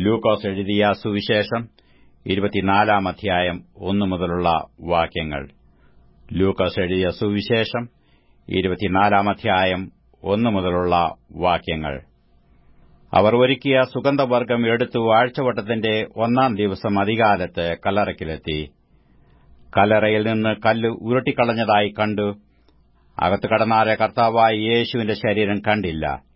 ലൂക്കോസ് എഴുതിയ സുവിശേഷം ഇരുപത്തിനാലാം അധ്യായം ഒന്നു മുതലുള്ള വാക്യങ്ങൾ. ലൂക്കോസ് എഴുതിയ സുവിശേഷം ഇരുപത്തിനാലാം അധ്യായം ഒന്നു മുതലുള്ള വാക്യങ്ങൾ. അവർ ഒരുക്കിയ സുഗന്ധവർഗം എടുത്തു ആഴ്ചവട്ടത്തിന്റെ ഒന്നാം ദിവസം അധികാലത്ത് കല്ലറയ്ക്കിലെത്തി. കല്ലറയിൽ നിന്ന് കല്ല് ഉരുട്ടിക്കളഞ്ഞതായി കണ്ടു. അകത്ത് കടന്നാരെ കർത്താവായി യേശുവിന്റെ ശരീരം കണ്ടില്ല.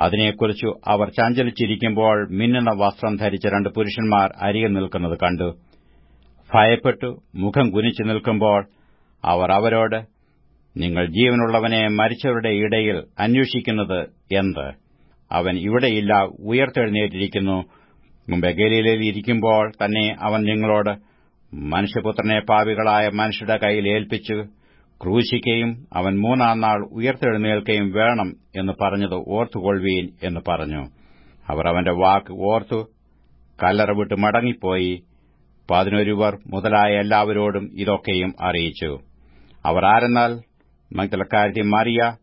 അതിനെക്കുറിച്ചു അവർ ചാഞ്ചലിച്ചിരിക്കുമ്പോൾ മിന്നുന്ന വസ്ത്രം ധരിച്ച രണ്ട് പുരുഷന്മാർ അരികെ നിൽക്കുന്നത് കണ്ടു. ഭയപ്പെട്ടു മുഖം കുനിച്ചു നിൽക്കുമ്പോൾ അവർ അവരോട് നിങ്ങൾ ജീവനുള്ളവനെ മരിച്ചവരുടെ ഇടയിൽ അന്വേഷിക്കുന്നത് എന്ത്? അവൻ ഇവിടെയില്ല ഉയർത്തെഴുന്നേറ്റിരിക്കുന്നു. മുമ്പ് ഗലീലയിൽ ഇരിക്കുമ്പോൾ തന്നെ അവൻ നിങ്ങളോട് മനുഷ്യപുത്രനെ പാവികളായ മനുഷ്യരുടെ കയ്യിൽ ഏൽപ്പിച്ചു ക്രൂശിക്കുകയും അവൻ മൂന്നാം നാൾ ഉയർത്തെഴുന്നേൽക്കുകയും വേണം എന്ന് പറഞ്ഞത് ഓർത്തുകൊള്ളുവീൻ എന്ന് പറഞ്ഞു. അവർ അവന്റെ വാക്ക് ഓർത്തു കല്ലറ വിട്ട് മടങ്ങിപ്പോയി. പതിനൊരുവർ മുതലായ എല്ലാവരോടും ഇതൊക്കെയും അറിയിച്ചു. അവർ ആരെന്നാൽ? മംഗലക്കാരി മറിയ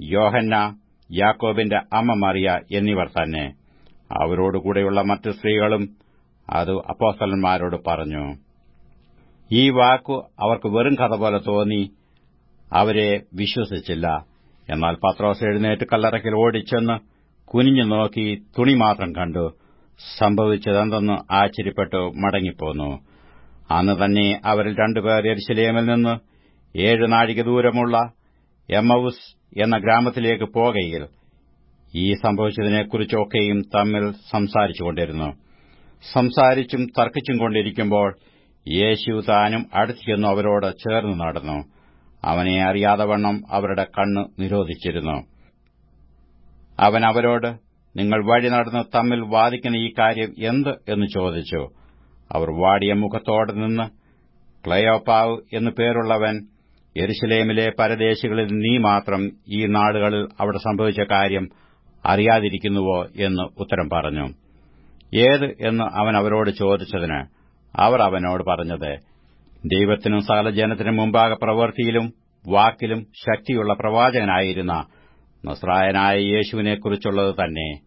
യോഹന്ന യാക്കോബിന്റെ അമ്മ മറിയ എന്നിവർ തന്നെ. അവരോടുകൂടെയുള്ള മറ്റു സ്ത്രീകളും അത് അപ്പോസ്തലന്മാരോട് പറഞ്ഞു. ഈ വാക്കു അവർക്ക് വെറും കഥ പോലെ തോന്നി. അവരെ വിശ്വസിച്ചില്ല. എന്നാൽ പത്രോസ് എഴുന്നേറ്റ് കല്ലറയ്ക്കൽ ഓടിച്ചെന്ന് കുനിഞ്ഞു നോക്കി തുണി മാത്രം കണ്ടു. സംഭവിച്ചതെന്തെന്ന് ആശ്ചര്യപ്പെട്ടു മടങ്ങിപ്പോന്നു. അന്ന് തന്നെ അവരിൽ രണ്ടുപേർ എരിശിലേമിൽ നിന്ന് ഏഴ് നാഴിക ദൂരമുള്ള എമ്മൌസ് എന്ന ഗ്രാമത്തിലേക്ക് പോകയിൽ ഈ സംഭവിച്ചതിനെക്കുറിച്ചൊക്കെയും തമ്മിൽ സംസാരിച്ചുകൊണ്ടിരുന്നു സംസാരിച്ചും തർക്കിച്ചും കൊണ്ടിരിക്കുമ്പോൾ യേശു താനും അടുത്തു ചെന്നു അവരോട് ചേർന്ന് നടന്നു. അവനെ അറിയാതെ വണ്ണം അവരുടെ കണ്ണ് നിരോധിച്ചിരുന്നു. അവൻ അവരോട് നിങ്ങൾ വഴി നടന്ന് തമ്മിൽ വാദിക്കുന്ന ഈ കാര്യം എന്ത്? എന്ന് ചോദിച്ചു. അവർ വാടിയ മുഖത്തോടെ നിന്ന് ക്ലയോപ്പാവ് എന്നു പേരുള്ളവൻ യെരുസലേമിലെ പരദേശികളിൽ നീ മാത്രം ഈ നാടുകളിൽ അവിടെ സംഭവിച്ച കാര്യം അറിയാതിരിക്കുന്നുവോ? എന്ന് ഉത്തരം പറഞ്ഞു. ഏത്? എന്ന് അവൻ അവരോട് ചോദിച്ചതിന് അവർ അവനോട് പറഞ്ഞത് ദൈവത്തിനും സകലജനത്തിനും മുമ്പാകെ പ്രവൃത്തിയിലും വാക്കിലും ശക്തിയുള്ള പ്രവാചകനായിരുന്ന നസ്രായനായ യേശുവിനെക്കുറിച്ചുള്ളത് തന്നെ.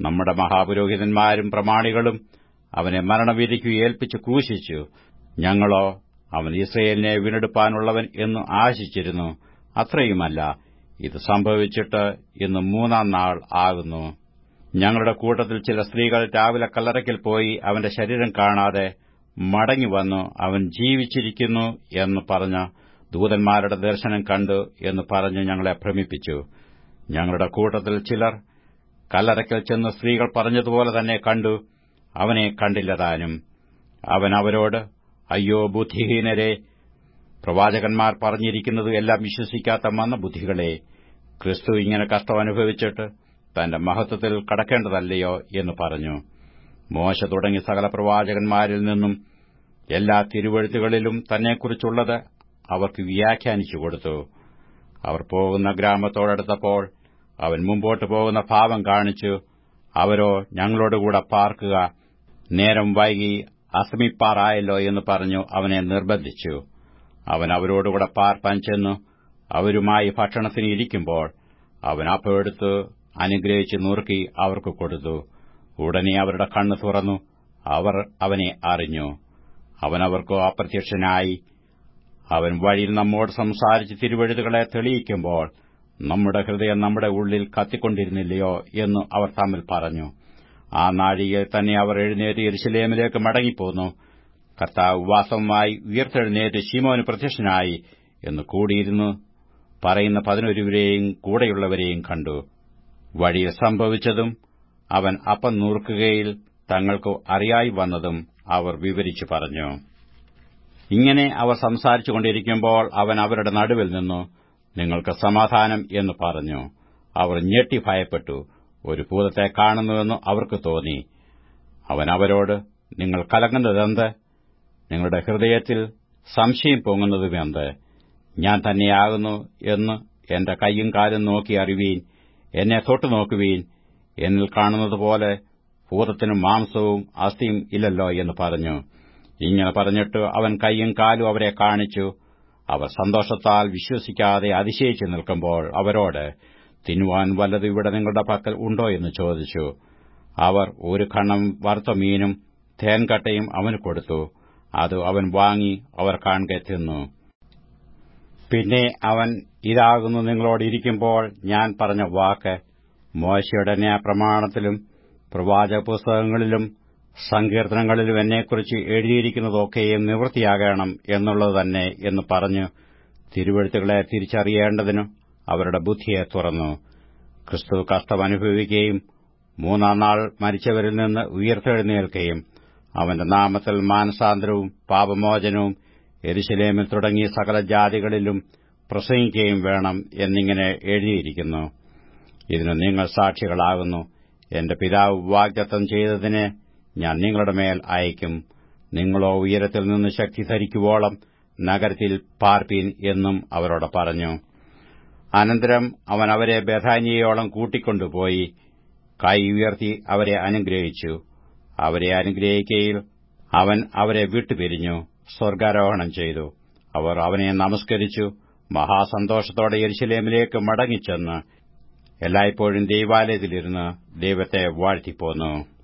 നമ്മുടെ മഹാപുരോഹിതന്മാരും പ്രമാണികളും അവനെ മരണവിധിക്കു ഏൽപ്പിച്ച് ക്രൂശിച്ചു. ഞങ്ങളോ അവൻ ഇസ്രയേലിനെ വീണ്ടെടുപ്പാനുള്ളവൻ എന്ന് ആശിച്ചിരുന്നു. അത്രയുമല്ല ഇത് സംഭവിച്ചിട്ട് ഇന്ന് മൂന്നാം നാൾ ആകുന്നു. ഞങ്ങളുടെ കൂട്ടത്തിൽ ചില സ്ത്രീകൾ രാവിലെ കല്ലറയ്ക്കൽ പോയി അവന്റെ ശരീരം കാണാതെ മടങ്ങിവന്നു. അവൻ ജീവിച്ചിരിക്കുന്നു എന്ന് പറഞ്ഞ ദൂതന്മാരുടെ ദർശനം കണ്ടു എന്ന് പറഞ്ഞ് ഞങ്ങളെ ഭ്രമിപ്പിച്ചു. ഞങ്ങളുടെ കൂട്ടത്തിൽ ചിലർ കല്ലറയ്ക്കൽ ചെന്ന് സ്ത്രീകൾ പറഞ്ഞതുപോലെ തന്നെ കണ്ടു. അവനെ കണ്ടില്ലതാനും അവൻ അവരോട് അയ്യോ ബുദ്ധിഹീനരെ! പ്രവാചകന്മാർ പറഞ്ഞിരിക്കുന്നത് എല്ലാം വിശ്വസിക്കാത്ത മന്ദബുദ്ധികളെ ക്രിസ്തു ഇങ്ങനെ കഷ്ടം അനുഭവിച്ചിട്ട് തന്റെ മഹത്വത്തിൽ കടക്കേണ്ടതല്ലയോ? എന്ന് പറഞ്ഞു. മോശ തുടങ്ങി സകല പ്രവാചകന്മാരിൽ നിന്നും എല്ലാ തിരുവഴുത്തുകളിലും തന്നെക്കുറിച്ചുള്ളത് അവർക്ക് വ്യാഖ്യാനിച്ചു കൊടുത്തു. അവർ പോകുന്ന ഗ്രാമത്തോടടുത്തപ്പോൾ അവൻ മുമ്പോട്ട് പോകുന്ന ഭാവം കാണിച്ചു. അവരോ ഞങ്ങളോടുകൂടെ പാർക്കുക നേരം വൈകി അസമിപ്പാറായല്ലോ എന്ന് പറഞ്ഞു അവനെ നിർബന്ധിച്ചു. അവൻ അവരോടുകൂടെ പാർപ്പാൻ ചെന്നു. അവരുമായി ഭക്ഷണത്തിന് ഇരിക്കുമ്പോൾ അവൻ അപ്പമെടുത്ത് അനുഗ്രഹിച്ച് നുറുക്കി അവർക്ക് കൊടുത്തു. ഉടനെ അവരുടെ കണ്ണ് തുറന്നു. അവർ അവനെ അറിഞ്ഞു. അവൻ അവർക്കോ അപ്രത്യക്ഷനായി. അവൻ വഴിയിൽ നമ്മോട് സംസാരിച്ച് തിരുവഴുതുകളെ തെളിയിക്കുമ്പോൾ നമ്മുടെ ഹൃദയം നമ്മുടെ ഉള്ളിൽ കത്തിക്കൊണ്ടിരുന്നില്ലയോ എന്ന് അവർ തമ്മിൽ പറഞ്ഞു. ആ നാഴികയിൽ തന്നെ അവർ എഴുന്നേറ്റ് യെരുശലേമിലേക്ക് മടങ്ങിപ്പോന്നു. കർത്താവ് വാസവുമായി ഉയർത്തെഴുന്നേറ്റ് ശിമോന് പ്രത്യക്ഷനായി എന്ന് കൂടിയിരുന്നു. പറയുന്ന പതിനൊരുവരെയും കൂടെയുള്ളവരെയും കണ്ടു. വഴിയിൽ സംഭവിച്ചതും അവൻ അപ്പം നൂർക്കുകയിൽ തങ്ങൾക്ക് അറിയായി വന്നതും അവർ വിവരിച്ചു പറഞ്ഞു. ഇങ്ങനെ അവർ സംസാരിച്ചുകൊണ്ടിരിക്കുമ്പോൾ അവൻ അവരുടെ നടുവിൽ നിന്നു നിങ്ങൾക്ക് സമാധാനം എന്ന് പറഞ്ഞു. അവർ ഞെട്ടി ഭയപ്പെട്ടു. ഒരു ഭൂതത്തെ കാണുന്നുവെന്ന് അവർക്ക് തോന്നി. അവൻ അവരോട് നിങ്ങൾ കലങ്ങുന്നതെന്ത് നിങ്ങളുടെ ഹൃദയത്തിൽ സംശയം പൊങ്ങുന്നതുമെന്ത് ഞാൻ തന്നെയാകുന്നു എന്ന് എന്റെ കൈയും കാലും നോക്കി അറിവീൻ എന്നെ തൊട്ടുനോക്കുവീൻ എന്നിൽ കാണുന്നതുപോലെ ഭൂതത്തിനും മാംസവും അസ്ഥിയും ഇല്ലല്ലോ എന്ന് പറഞ്ഞു. ഇങ്ങനെ പറഞ്ഞിട്ട് അവൻ കൈയും കാലും അവരെ കാണിച്ചു. അവർ സന്തോഷത്താൽ വിശ്വസിക്കാതെ അതിശയിച്ചു നിൽക്കുമ്പോൾ അവരോട് തിന്നുവാൻ വല്ലത് ഇവിടെ നിങ്ങളുടെ പക്കൽ ഉണ്ടോ? എന്ന് ചോദിച്ചു. അവർ ഒരു കണ്ണം വറുത്ത മീനും തേൻകട്ടയും അവന് കൊടുത്തു. അത് അവൻ വാങ്ങി അവർ കാണുക തിന്നു. പിന്നെ അവൻ ഇതാകുന്നു നിങ്ങളോട് ഇരിക്കുമ്പോൾ ഞാൻ പറഞ്ഞ വാക്ക്. മോശയുടെ ന്യായപ്രമാണത്തിലും പ്രവാചക പുസ്തകങ്ങളിലും സങ്കീർത്തനങ്ങളിലും എന്നെക്കുറിച്ച് എഴുതിയിരിക്കുന്നതൊക്കെയും നിവൃത്തിയാകണം എന്നുള്ളത് തന്നെ എന്ന് പറഞ്ഞു തിരുവഴുത്തുകളെ തിരിച്ചറിയേണ്ടതിന് അവരുടെ ബുദ്ധിയെ തുറന്നു. ക്രിസ്തു കഷ്ടമനുഭവിക്കുകയും മൂന്നാം നാൾ മരിച്ചവരിൽ നിന്ന് ഉയർത്തെഴുന്നേൽക്കുകയും അവന്റെ നാമത്തിൽ മാനസാന്തരവും പാപമോചനവും എരിശിലേമിൽ തുടങ്ങിയ സകല ജാതികളിലും പ്രസംഗിക്കുകയും വേണം എന്നിങ്ങനെ എഴുതിയിരിക്കുന്നു. ഇതിന് നിങ്ങൾ സാക്ഷികളാകുന്നു. എന്റെ പിതാവ് വാഗ്ദത്തം ചെയ്തതിന് ഞാൻ നിങ്ങളുടെ മേൽ അയക്കും. നിങ്ങളോ ഉയരത്തിൽ നിന്ന് ശക്തി ധരിക്കുവോളം നഗരത്തിൽ പാർപ്പീൻ എന്നും അവരോട് പറഞ്ഞു. അനന്തരം അവൻ അവരെ ബഥാനിയോളം കൂട്ടിക്കൊണ്ടുപോയി. കൈ ഉയർത്തി അവരെ അനുഗ്രഹിച്ചു. അവരെ അനുഗ്രഹിക്കയിൽ അവൻ അവരെ വിട്ടുപിരിഞ്ഞു. സ്വർഗാരോഹണം ചെയ്തു. അവർ അവനെ നമസ്കരിച്ചു. മഹാസന്തോഷത്തോടെ യെരുശലേമിലേക്ക് മടങ്ങിച്ചെന്ന് എല്ലായ്പ്പോഴും ദൈവാലയത്തിലിരുന്ന് ദൈവത്തെ വാഴ്ത്തിപ്പോന്നു.